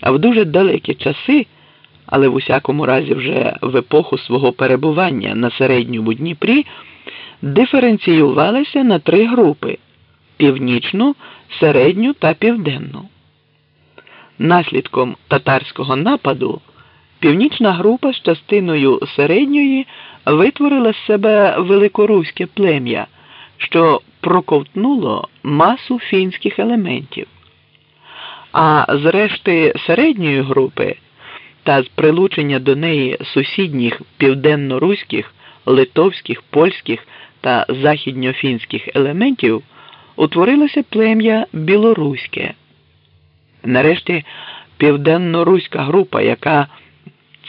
А в дуже далекі часи, але в усякому разі вже в епоху свого перебування на середньому Дніпрі, диференціювалися на три групи північну, середню та південну. Наслідком татарського нападу північна група з частиною середньої витворила з себе великоруське плем'я, що проковтнуло масу фінських елементів. А з решти середньої групи та з прилучення до неї сусідніх південно-руських, литовських, польських та західньофінських елементів утворилося плем'я білоруське. Нарешті південно-руська група, яка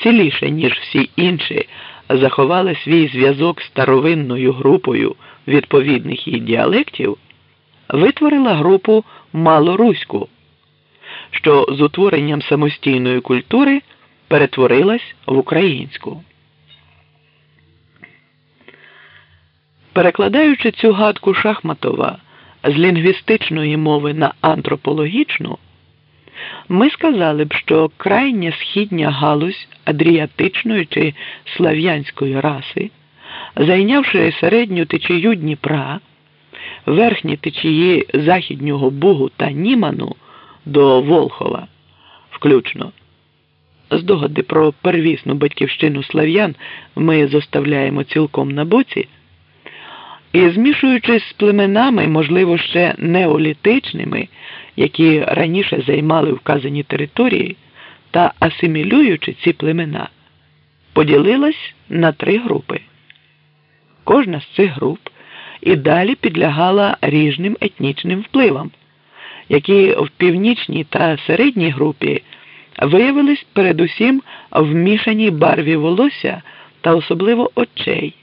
ціліше, ніж всі інші, заховала свій зв'язок з старовинною групою відповідних її діалектів, витворила групу малоруську, що з утворенням самостійної культури перетворилась в українську. Перекладаючи цю гадку Шахматова з лінгвістичної мови на антропологічну, ми сказали б, що крайня східня галузь адріатичної чи слав'янської раси, зайнявши середню течію Дніпра, верхні течії Західнього Бугу та Німану до Волхова, включно. Здогади про первісну батьківщину слав'ян ми зоставляємо цілком на боці. І змішуючись з племенами, можливо, ще неолітичними, які раніше займали вказані території, та асимілюючи ці племена, поділилась на три групи. Кожна з цих груп і далі підлягала ріжним етнічним впливам, які в північній та середній групі виявились передусім в мішаній барві волосся та особливо очей.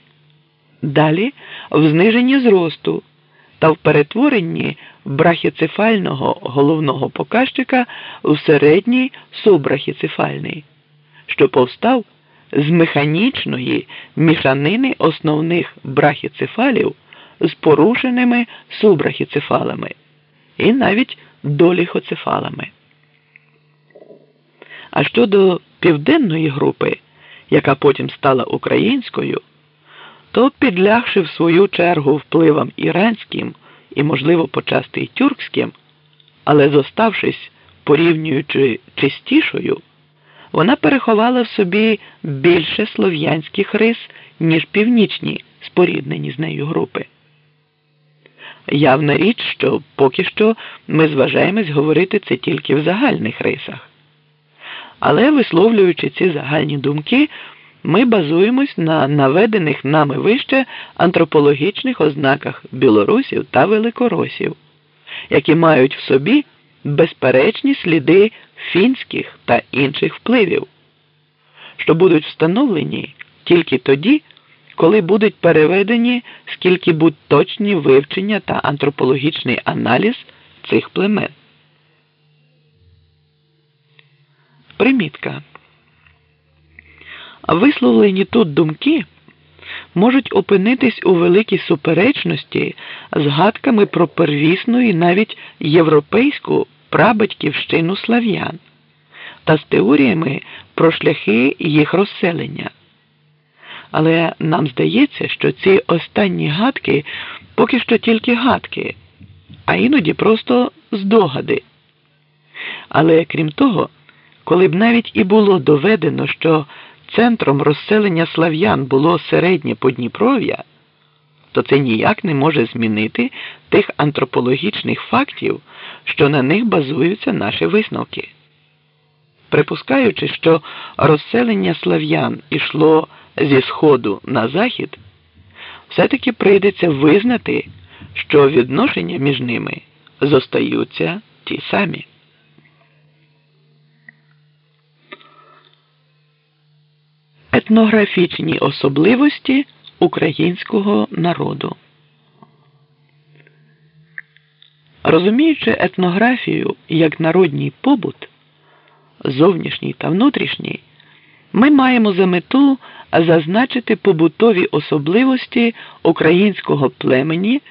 Далі в зниженні зросту та в перетворенні брахіцефального головного показчика у середній субрахіцефальний, що повстав з механічної мішанини основних брахіцефалів з порушеними субрахіцефалами і навіть доліхоцефалами. А щодо південної групи, яка потім стала українською то, підлягши в свою чергу впливам іранським і, можливо, почасти й тюркським, але зоставшись порівнюючи чистішою, вона переховала в собі більше слов'янських рис, ніж північні споріднені з нею групи. Явна річ, що поки що ми зважаємось говорити це тільки в загальних рисах. Але висловлюючи ці загальні думки, ми базуємось на наведених нами вище антропологічних ознаках білорусів та великоросів, які мають в собі безперечні сліди фінських та інших впливів, що будуть встановлені тільки тоді, коли будуть переведені скільки будь точні вивчення та антропологічний аналіз цих племен. Примітка. Висловлені тут думки можуть опинитись у великій суперечності з гадками про первісну і навіть європейську прабатьківщину слав'ян та з теоріями про шляхи їх розселення. Але нам здається, що ці останні гадки поки що тільки гадки, а іноді просто здогади. Але крім того, коли б навіть і було доведено, що центром розселення слав'ян було середнє Подніпров'я, то це ніяк не може змінити тих антропологічних фактів, що на них базуються наші висновки. Припускаючи, що розселення слав'ян ішло зі сходу на захід, все-таки прийдеться визнати, що відношення між ними зостаються ті самі. Етнографічні особливості українського народу. Розуміючи етнографію як народній побут, зовнішній та внутрішній, ми маємо за мету зазначити побутові особливості українського племені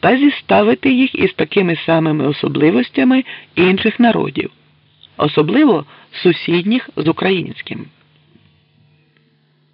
та зіставити їх із такими самими особливостями інших народів особливо сусідніх з українським.